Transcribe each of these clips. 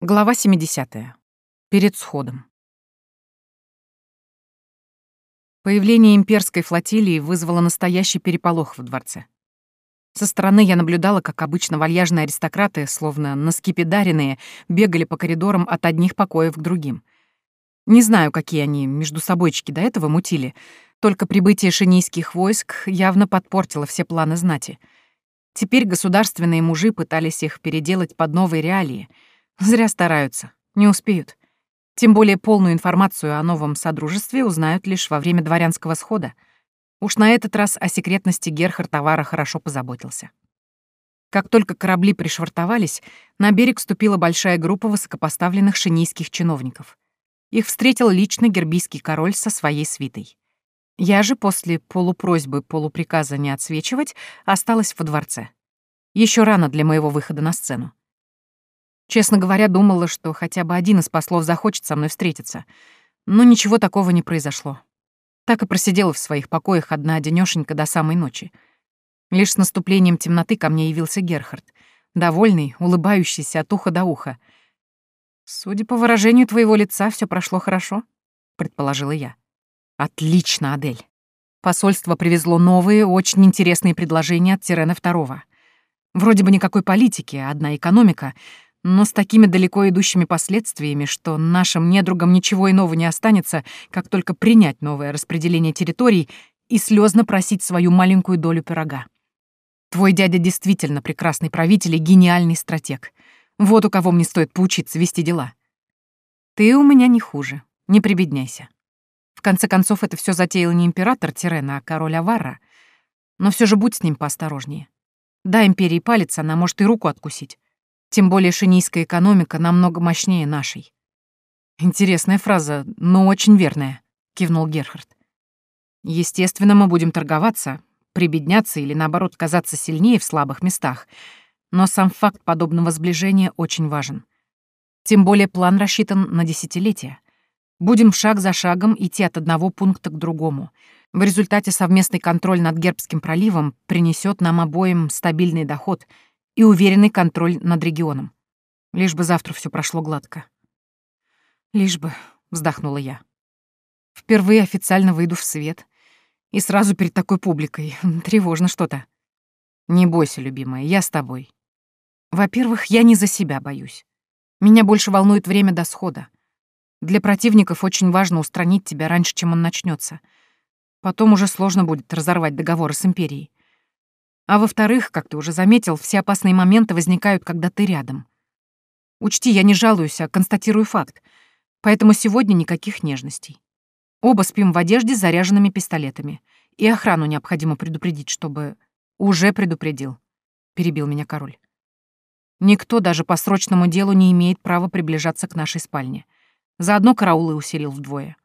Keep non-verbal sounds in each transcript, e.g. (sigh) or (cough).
Глава 70. Перед сходом. Появление имперской флотилии вызвало настоящий переполох в дворце. Со стороны я наблюдала, как обычно вальяжные аристократы, словно наскипидаренные, бегали по коридорам от одних покоев к другим. Не знаю, какие они между собойчики до этого мутили, только прибытие шинийских войск явно подпортило все планы знати. Теперь государственные мужи пытались их переделать под новые реалии — Зря стараются, не успеют. Тем более полную информацию о новом содружестве узнают лишь во время дворянского схода. Уж на этот раз о секретности Герхард товара хорошо позаботился. Как только корабли пришвартовались, на берег вступила большая группа высокопоставленных шинийских чиновников. Их встретил лично гербийский король со своей свитой. Я же после полупросьбы полуприказа не отсвечивать осталась во дворце. Еще рано для моего выхода на сцену. Честно говоря, думала, что хотя бы один из послов захочет со мной встретиться. Но ничего такого не произошло. Так и просидела в своих покоях одна одинёшенька до самой ночи. Лишь с наступлением темноты ко мне явился Герхард, довольный, улыбающийся от уха до уха. «Судя по выражению твоего лица, все прошло хорошо», — предположила я. «Отлично, Адель. Посольство привезло новые, очень интересные предложения от Тирена Второго. Вроде бы никакой политики, одна экономика — но с такими далеко идущими последствиями, что нашим недругам ничего иного не останется, как только принять новое распределение территорий и слезно просить свою маленькую долю пирога. Твой дядя действительно прекрасный правитель и гениальный стратег. Вот у кого мне стоит поучиться вести дела. Ты у меня не хуже, не прибедняйся. В конце концов, это все затеял не император Тирена, а король Аварра. Но все же будь с ним поосторожнее. Да, империи палец, она может и руку откусить. Тем более шинийская экономика намного мощнее нашей. Интересная фраза, но очень верная, кивнул Герхард. Естественно, мы будем торговаться, прибедняться или наоборот казаться сильнее в слабых местах, но сам факт подобного сближения очень важен. Тем более план рассчитан на десятилетия. Будем шаг за шагом идти от одного пункта к другому. В результате совместный контроль над Гербским проливом принесет нам обоим стабильный доход — и уверенный контроль над регионом. Лишь бы завтра все прошло гладко. Лишь бы, вздохнула я. Впервые официально выйду в свет. И сразу перед такой публикой. (laughs) Тревожно что-то. Не бойся, любимая, я с тобой. Во-первых, я не за себя боюсь. Меня больше волнует время до схода. Для противников очень важно устранить тебя раньше, чем он начнется. Потом уже сложно будет разорвать договоры с Империей. А во-вторых, как ты уже заметил, все опасные моменты возникают, когда ты рядом. Учти, я не жалуюсь, а констатирую факт. Поэтому сегодня никаких нежностей. Оба спим в одежде с заряженными пистолетами. И охрану необходимо предупредить, чтобы... Уже предупредил, перебил меня король. Никто даже по срочному делу не имеет права приближаться к нашей спальне. Заодно караулы усилил вдвое.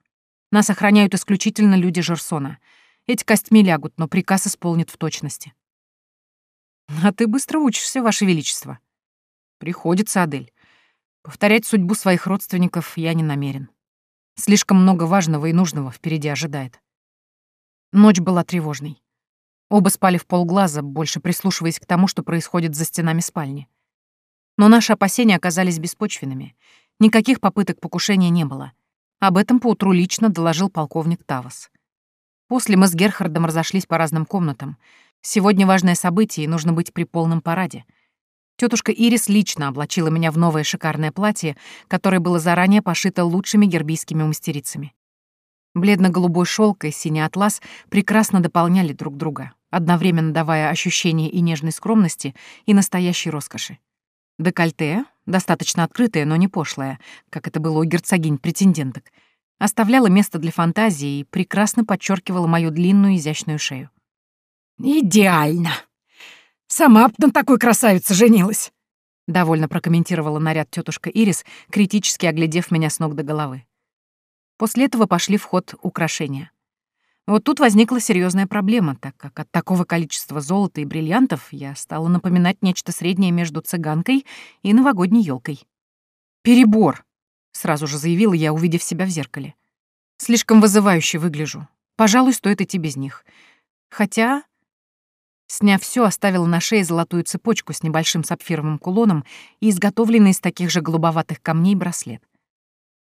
Нас охраняют исключительно люди Жерсона. Эти костьми лягут, но приказ исполнит в точности. А ты быстро учишься, Ваше Величество. Приходится, Адель. Повторять судьбу своих родственников я не намерен. Слишком много важного и нужного впереди ожидает. Ночь была тревожной. Оба спали в полглаза, больше прислушиваясь к тому, что происходит за стенами спальни. Но наши опасения оказались беспочвенными. Никаких попыток покушения не было. Об этом поутру лично доложил полковник Тавас. После мы с Герхардом разошлись по разным комнатам. Сегодня важное событие, и нужно быть при полном параде. Тетушка Ирис лично облачила меня в новое шикарное платье, которое было заранее пошито лучшими гербийскими мастерицами. Бледно-голубой шелк и синий атлас прекрасно дополняли друг друга, одновременно давая ощущение и нежной скромности, и настоящей роскоши. Декольте, достаточно открытое, но не пошлое, как это было у герцогинь-претенденток, оставляло место для фантазии и прекрасно подчеркивало мою длинную изящную шею. «Идеально! Сама б на такой красавице женилась!» Довольно прокомментировала наряд тетушка Ирис, критически оглядев меня с ног до головы. После этого пошли в ход украшения. Вот тут возникла серьезная проблема, так как от такого количества золота и бриллиантов я стала напоминать нечто среднее между цыганкой и новогодней елкой. «Перебор!» — сразу же заявила я, увидев себя в зеркале. «Слишком вызывающе выгляжу. Пожалуй, стоит идти без них. Хотя Сняв все, оставила на шее золотую цепочку с небольшим сапфировым кулоном и изготовленный из таких же голубоватых камней браслет.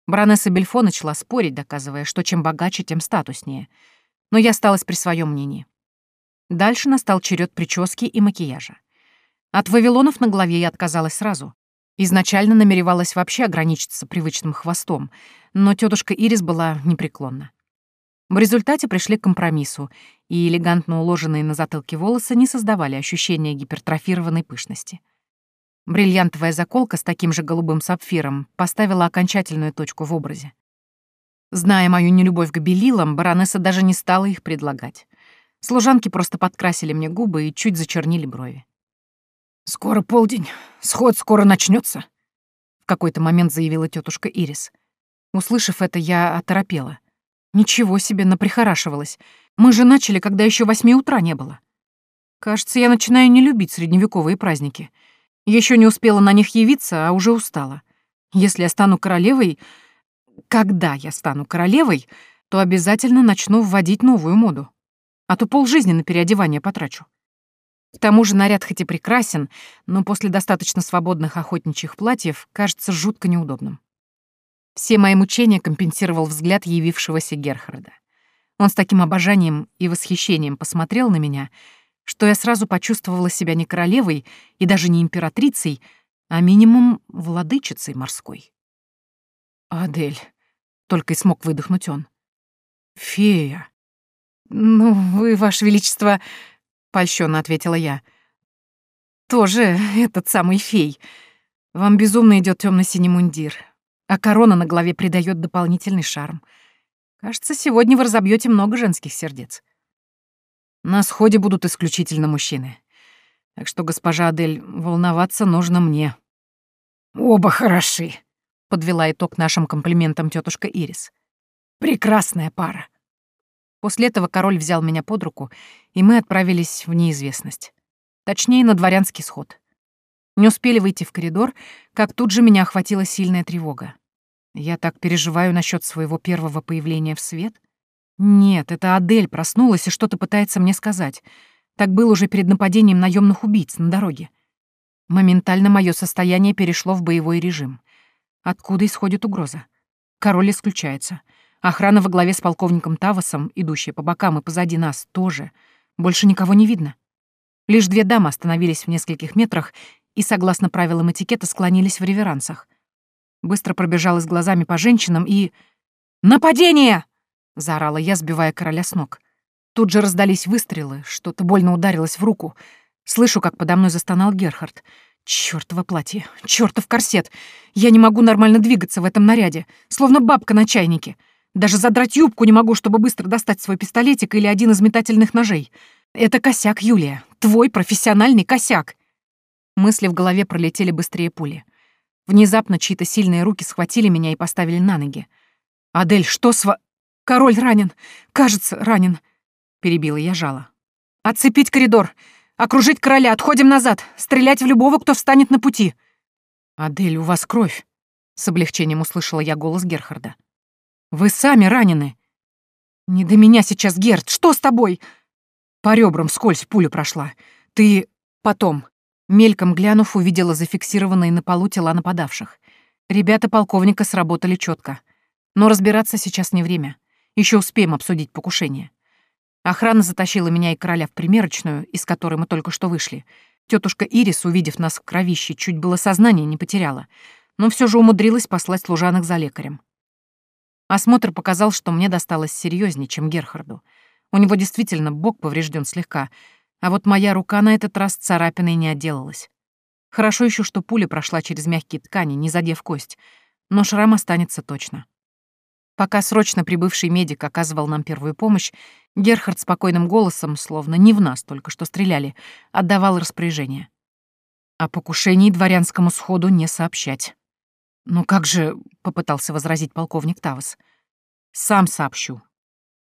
Баронесса Бельфо начала спорить, доказывая, что чем богаче, тем статуснее. Но я осталась при своем мнении. Дальше настал черед прически и макияжа. От вавилонов на голове я отказалась сразу. Изначально намеревалась вообще ограничиться привычным хвостом, но тетушка Ирис была непреклонна. В результате пришли к компромиссу, и элегантно уложенные на затылке волосы не создавали ощущения гипертрофированной пышности. Бриллиантовая заколка с таким же голубым сапфиром поставила окончательную точку в образе. Зная мою нелюбовь к белилам, баронесса даже не стала их предлагать. Служанки просто подкрасили мне губы и чуть зачернили брови. «Скоро полдень, сход скоро начнется, в какой-то момент заявила тетушка Ирис. Услышав это, я оторопела. Ничего себе, наприхорашивалась. Мы же начали, когда еще восьми утра не было. Кажется, я начинаю не любить средневековые праздники. Еще не успела на них явиться, а уже устала. Если я стану королевой... Когда я стану королевой, то обязательно начну вводить новую моду. А то полжизни на переодевание потрачу. К тому же наряд хоть и прекрасен, но после достаточно свободных охотничьих платьев кажется жутко неудобным. Все мои мучения компенсировал взгляд явившегося Герхарда. Он с таким обожанием и восхищением посмотрел на меня, что я сразу почувствовала себя не королевой и даже не императрицей, а минимум владычицей морской. «Адель», — только и смог выдохнуть он. «Фея». «Ну, вы, Ваше Величество», — польщённо ответила я. «Тоже этот самый фей. Вам безумно идет темно синий мундир, а корона на голове придает дополнительный шарм. Кажется, сегодня вы разобьете много женских сердец. На сходе будут исключительно мужчины. Так что, госпожа Адель, волноваться нужно мне. Оба хороши, подвела итог нашим комплиментам тетушка Ирис. Прекрасная пара. После этого король взял меня под руку, и мы отправились в неизвестность. Точнее, на дворянский сход. Не успели выйти в коридор, как тут же меня охватила сильная тревога. Я так переживаю насчет своего первого появления в свет. Нет, это Адель проснулась и что-то пытается мне сказать. Так было уже перед нападением наемных убийц на дороге. Моментально мое состояние перешло в боевой режим. Откуда исходит угроза? Король исключается. Охрана во главе с полковником Тавасом, идущая по бокам и позади нас, тоже. Больше никого не видно. Лишь две дамы остановились в нескольких метрах и, согласно правилам этикета, склонились в реверансах. Быстро пробежалась глазами по женщинам и... «Нападение!» — заорала я, сбивая короля с ног. Тут же раздались выстрелы, что-то больно ударилось в руку. Слышу, как подо мной застонал Герхард. Чёртово платье, чёртов корсет. Я не могу нормально двигаться в этом наряде, словно бабка на чайнике. Даже задрать юбку не могу, чтобы быстро достать свой пистолетик или один из метательных ножей. Это косяк, Юлия. Твой профессиональный косяк. Мысли в голове пролетели быстрее пули. Внезапно чьи-то сильные руки схватили меня и поставили на ноги. «Адель, что с ва...» «Король ранен! Кажется, ранен!» Перебила я жало. «Отцепить коридор! Окружить короля! Отходим назад! Стрелять в любого, кто встанет на пути!» «Адель, у вас кровь!» С облегчением услышала я голос Герхарда. «Вы сами ранены!» «Не до меня сейчас, Герд! Что с тобой?» По ребрам скользь пуля прошла. «Ты... потом. Мельком глянув, увидела зафиксированные на полу тела нападавших. Ребята полковника сработали четко. Но разбираться сейчас не время. Еще успеем обсудить покушение. Охрана затащила меня и короля в примерочную, из которой мы только что вышли. Тетушка Ирис, увидев нас в кровище, чуть было сознание не потеряла, но все же умудрилась послать служанок за лекарем. Осмотр показал, что мне досталось серьезнее, чем Герхарду. У него действительно бок поврежден слегка, а вот моя рука на этот раз царапиной не отделалась. Хорошо еще, что пуля прошла через мягкие ткани, не задев кость, но шрам останется точно. Пока срочно прибывший медик оказывал нам первую помощь, Герхард спокойным голосом, словно не в нас только что стреляли, отдавал распоряжение. О покушении дворянскому сходу не сообщать. «Ну как же», — попытался возразить полковник Тавас, — «сам сообщу.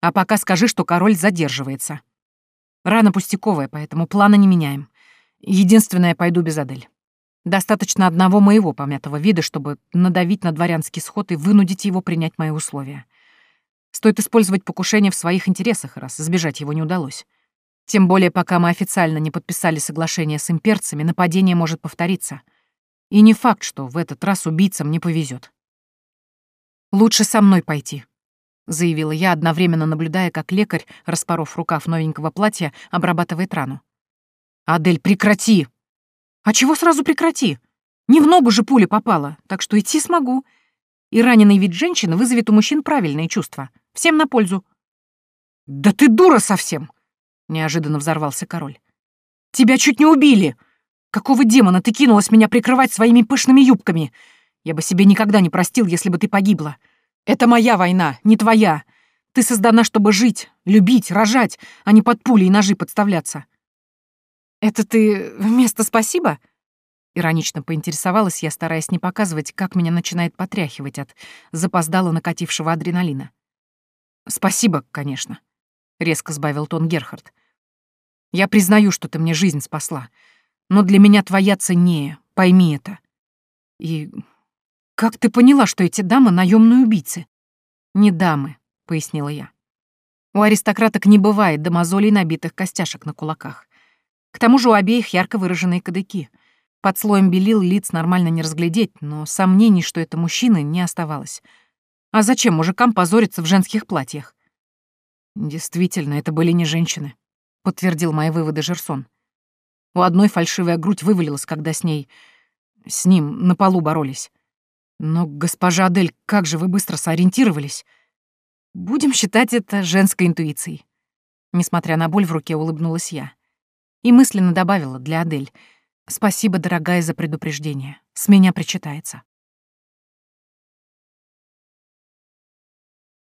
А пока скажи, что король задерживается». Рана пустяковая, поэтому плана не меняем. Единственное, пойду без Адель. Достаточно одного моего помятого вида, чтобы надавить на дворянский сход и вынудить его принять мои условия. Стоит использовать покушение в своих интересах, раз избежать его не удалось. Тем более, пока мы официально не подписали соглашение с имперцами, нападение может повториться. И не факт, что в этот раз убийцам не повезет. «Лучше со мной пойти», — заявила я, одновременно наблюдая, как лекарь, распоров рукав новенького платья, обрабатывает рану. «Адель, прекрати!» «А чего сразу прекрати? Не в ногу же пуля попала, так что идти смогу. И раненый вид женщины вызовет у мужчин правильные чувства. Всем на пользу». «Да ты дура совсем!» — неожиданно взорвался король. «Тебя чуть не убили! Какого демона ты кинулась меня прикрывать своими пышными юбками? Я бы себе никогда не простил, если бы ты погибла. Это моя война, не твоя. Ты создана, чтобы жить, любить, рожать, а не под пули и ножи подставляться. «Это ты вместо спасибо?» Иронично поинтересовалась я, стараясь не показывать, как меня начинает потряхивать от запоздало накатившего адреналина. «Спасибо, конечно», — резко сбавил тон Герхард. «Я признаю, что ты мне жизнь спасла, но для меня твоя ценнее, пойми это. И как ты поняла, что эти дамы — наемные убийцы?» «Не дамы», — пояснила я. «У аристократок не бывает до мозолей набитых костяшек на кулаках. К тому же у обеих ярко выраженные кадыки. Под слоем белил лиц нормально не разглядеть, но сомнений, что это мужчины, не оставалось. А зачем мужикам позориться в женских платьях? Действительно, это были не женщины, подтвердил мои выводы Жерсон. У одной фальшивая грудь вывалилась, когда с ней... с ним на полу боролись. Но, госпожа Адель, как же вы быстро сориентировались? Будем считать это женской интуицией. Несмотря на боль в руке, улыбнулась я. И мысленно добавила для Адель. «Спасибо, дорогая, за предупреждение. С меня причитается».